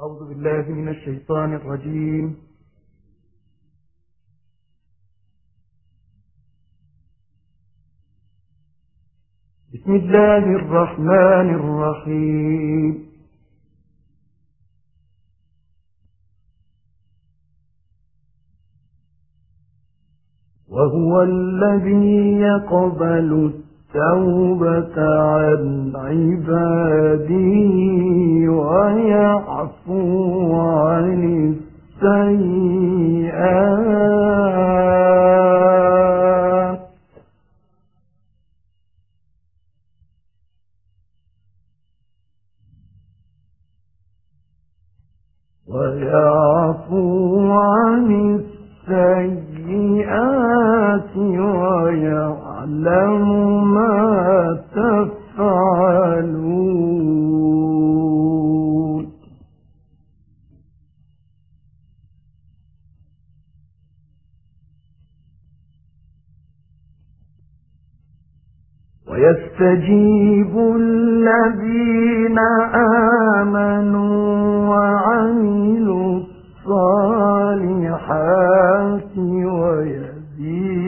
أعوذ بالله من الشيطان الرجيم. بسم الله الرحمن الرحيم. وهو الذي يقبل التوبة عن عباده ويعفو عن السيئات. ويعفو عن السيئات. ويستجيب الذين آمنوا وعملوا الصالحات ويزيدهم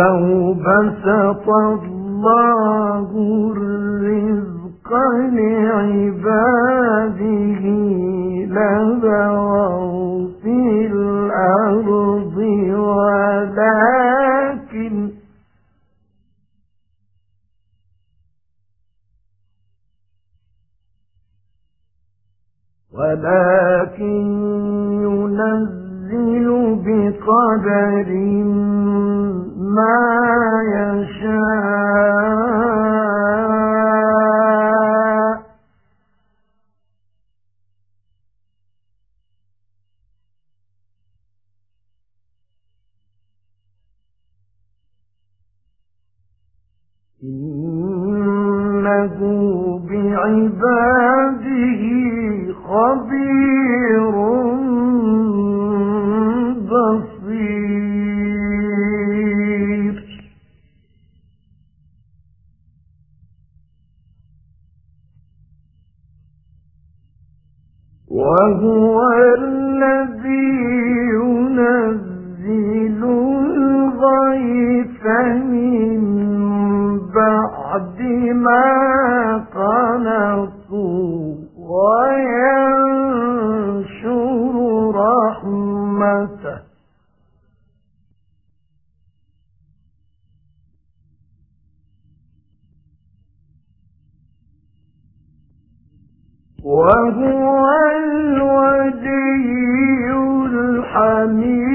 ولو بسط الله الرزق لعباده لبغوا في الأرض ولكن ولكن ينزل بقدر إنه بعباده خبير. وهو الولي الحميد.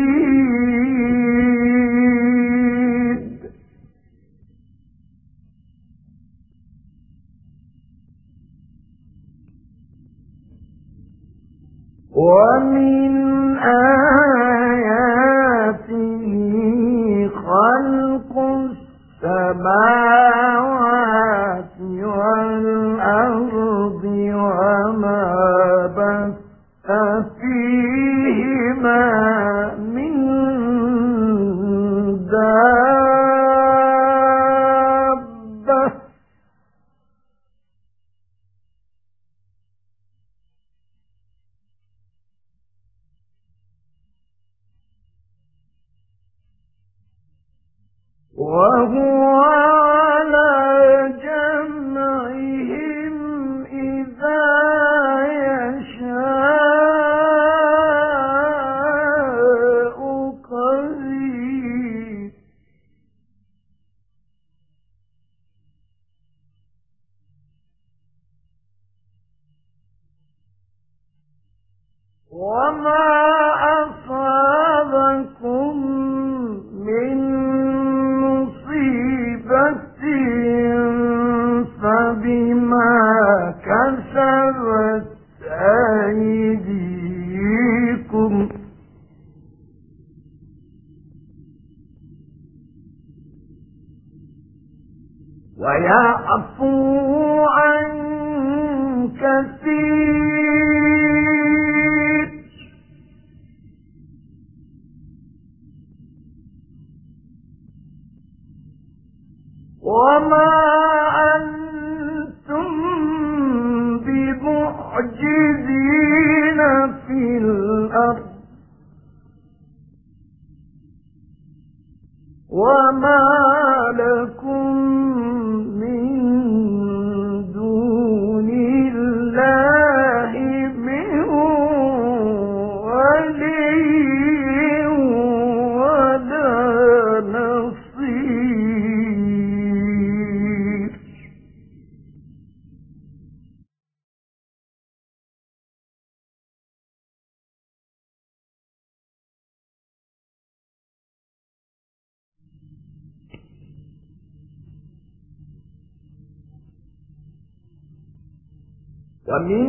ومن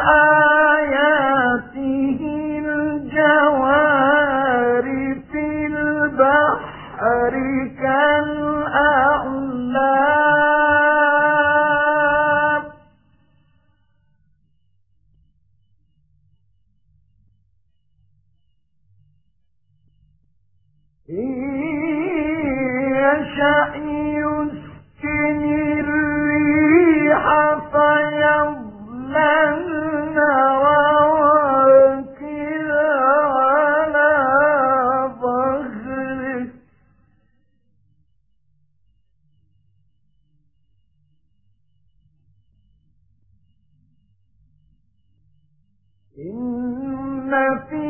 آياته في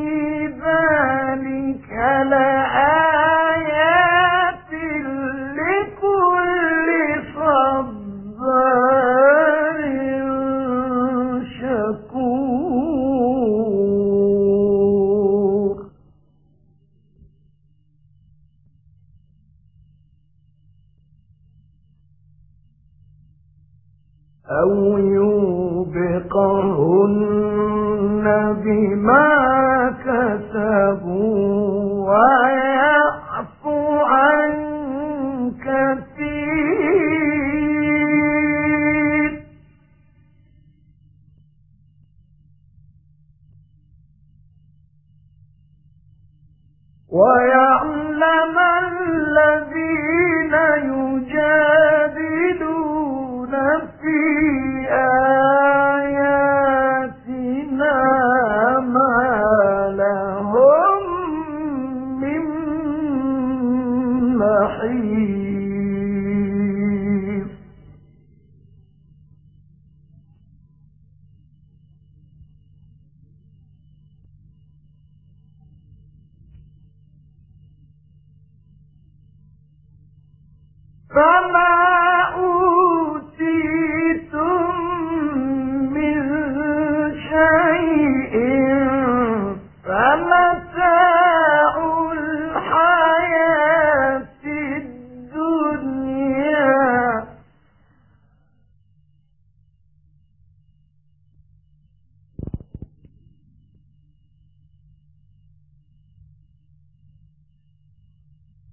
ويعلم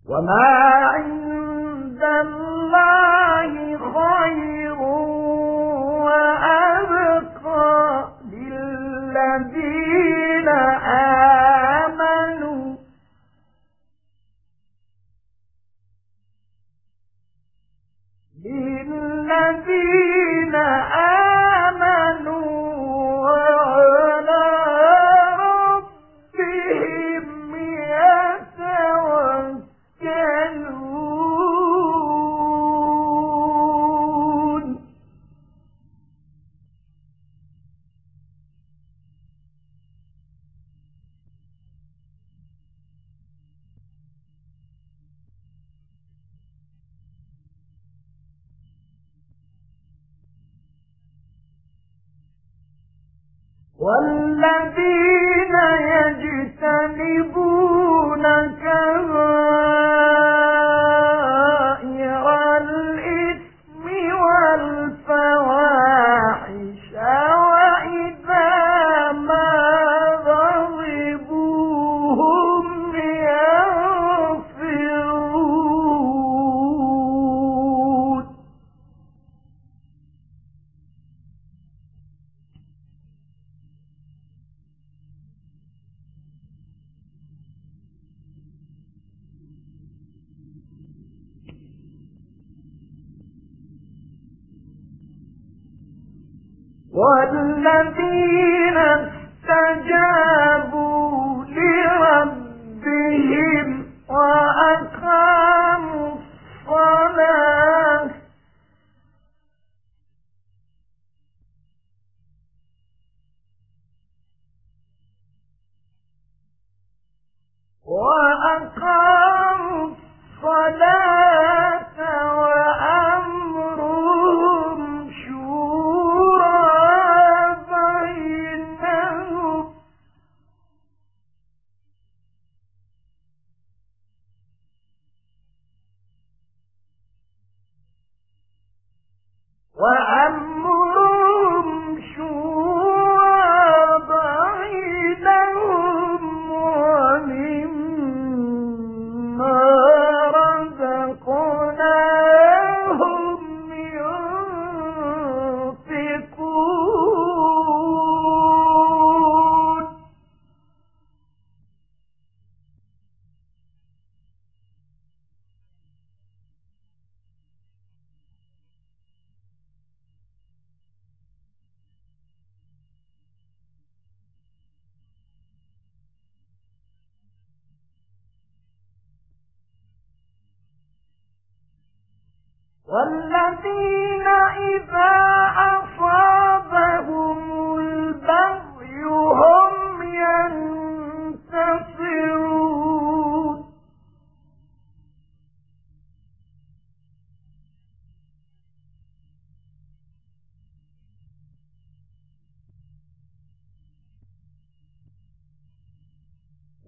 وما عند الله والذين والذين استجابوا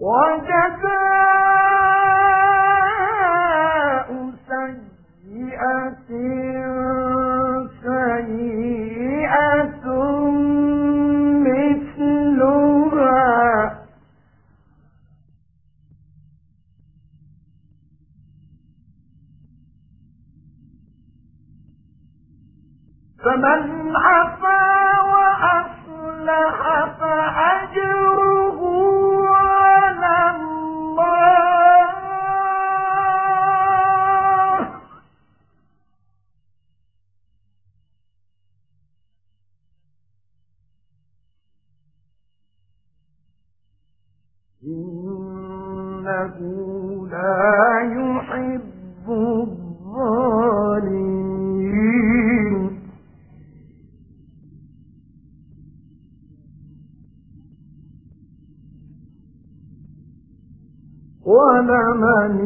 وجزاء لَا يُحِبُّ الظَّالِمِينَ. وَلَمَنِ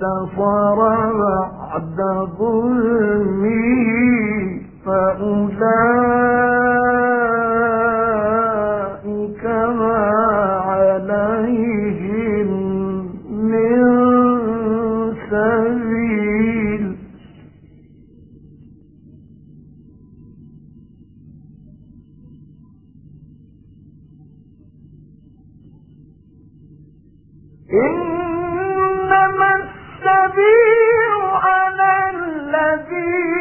تفر بَعْدَ ظُلْمِهِ فَأُولَئِكَ مَا عَلَيْهِمْ السبيل إنما السبيل على الذين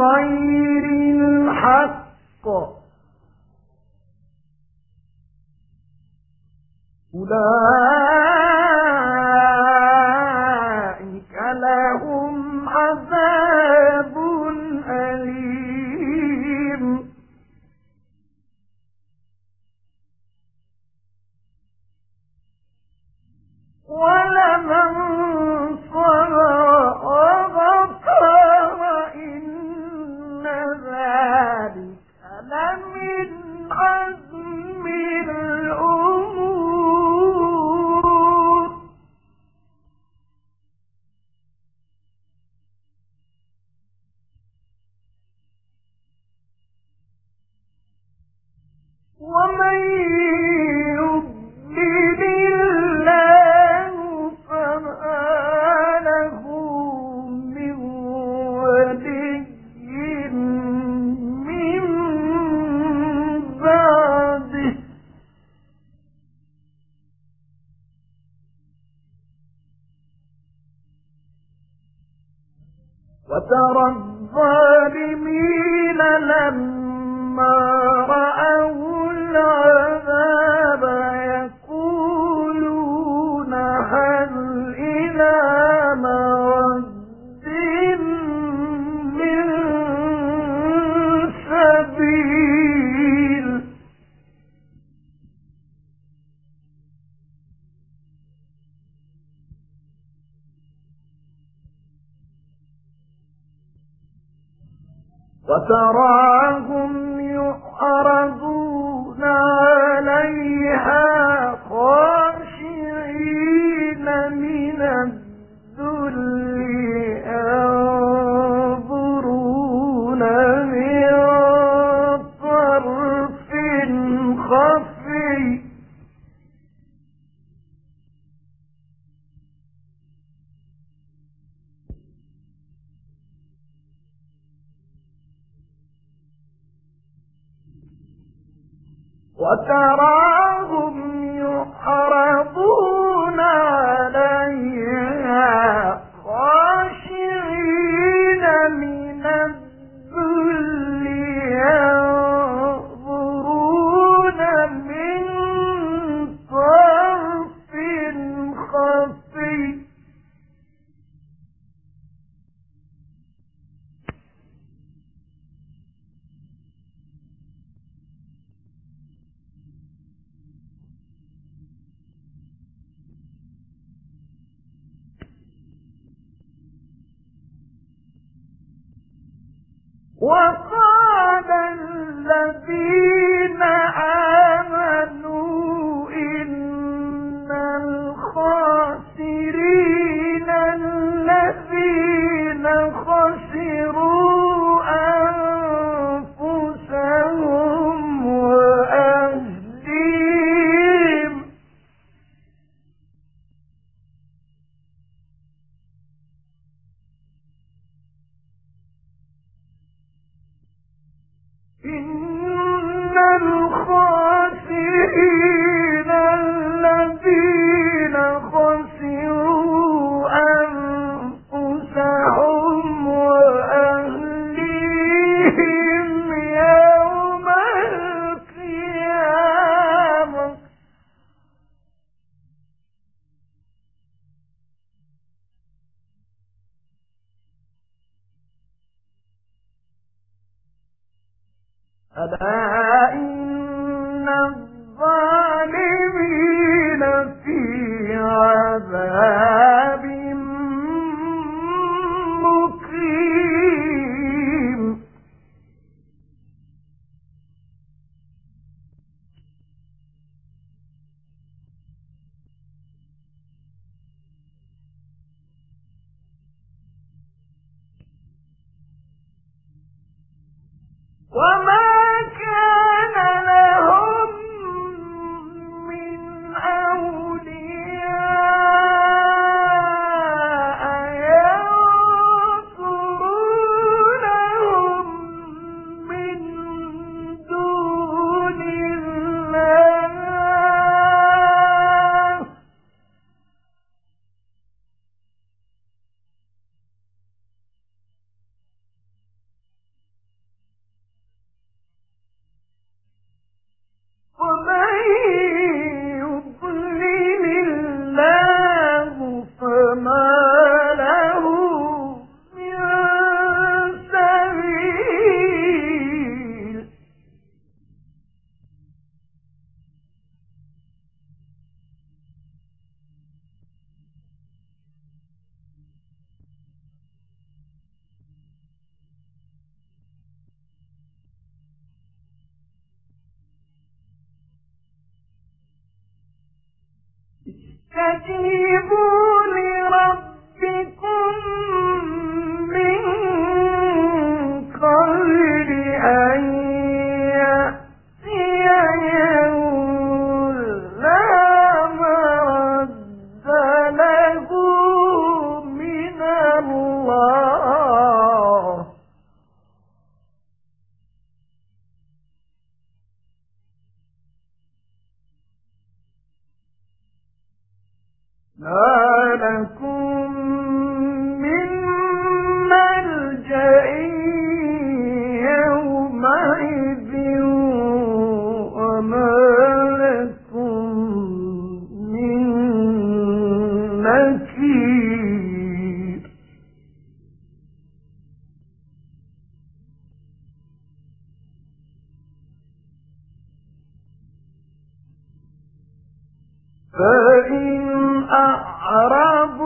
غير وتراهم وتراهم ألا إن الظالمين في عذاب فإن أعرضوا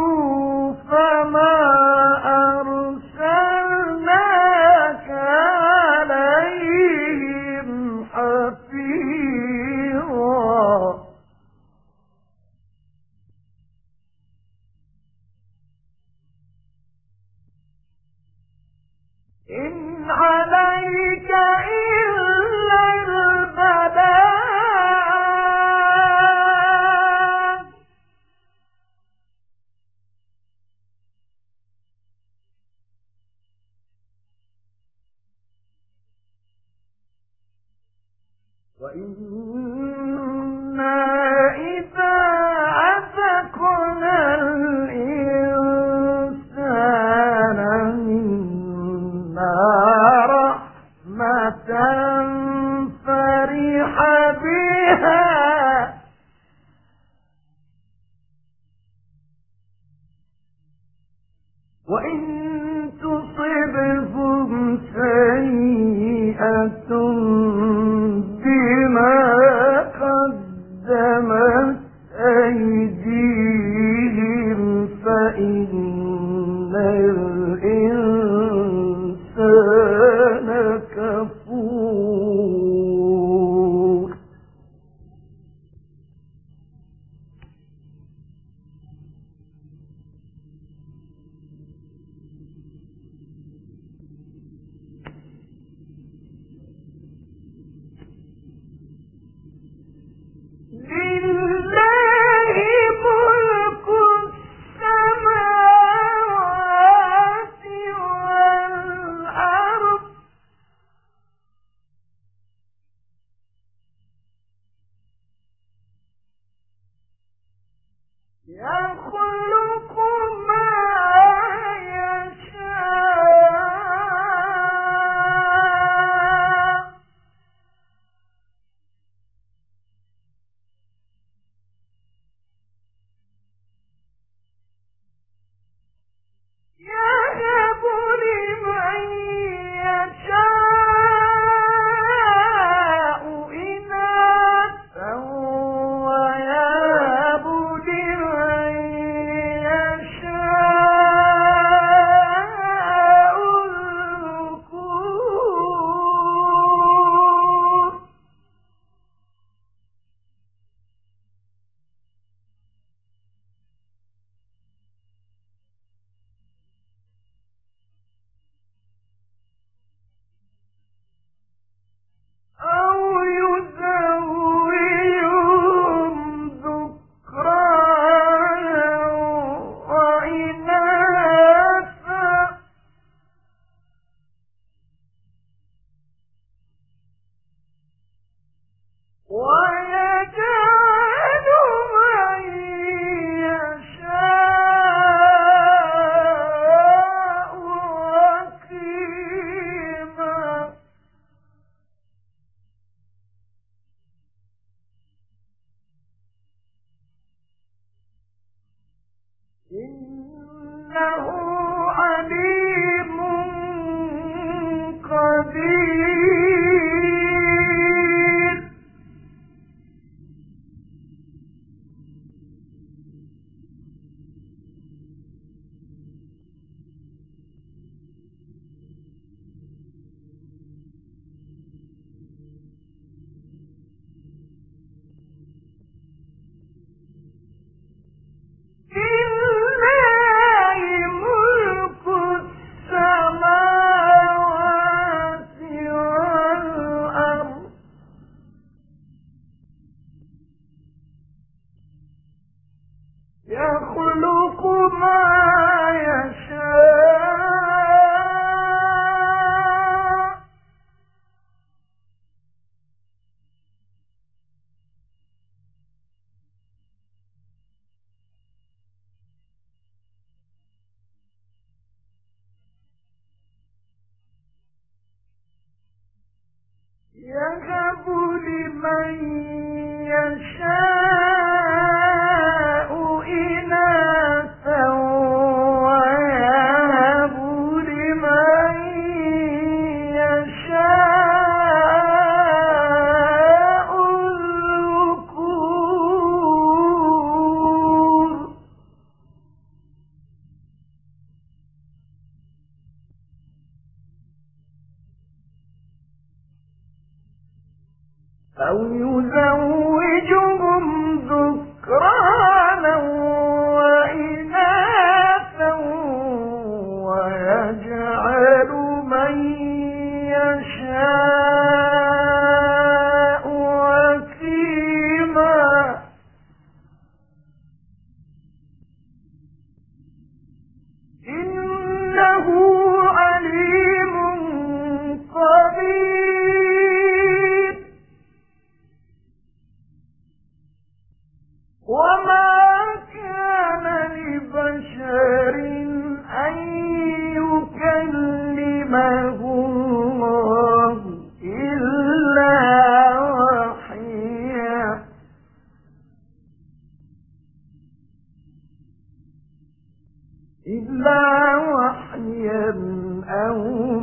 أو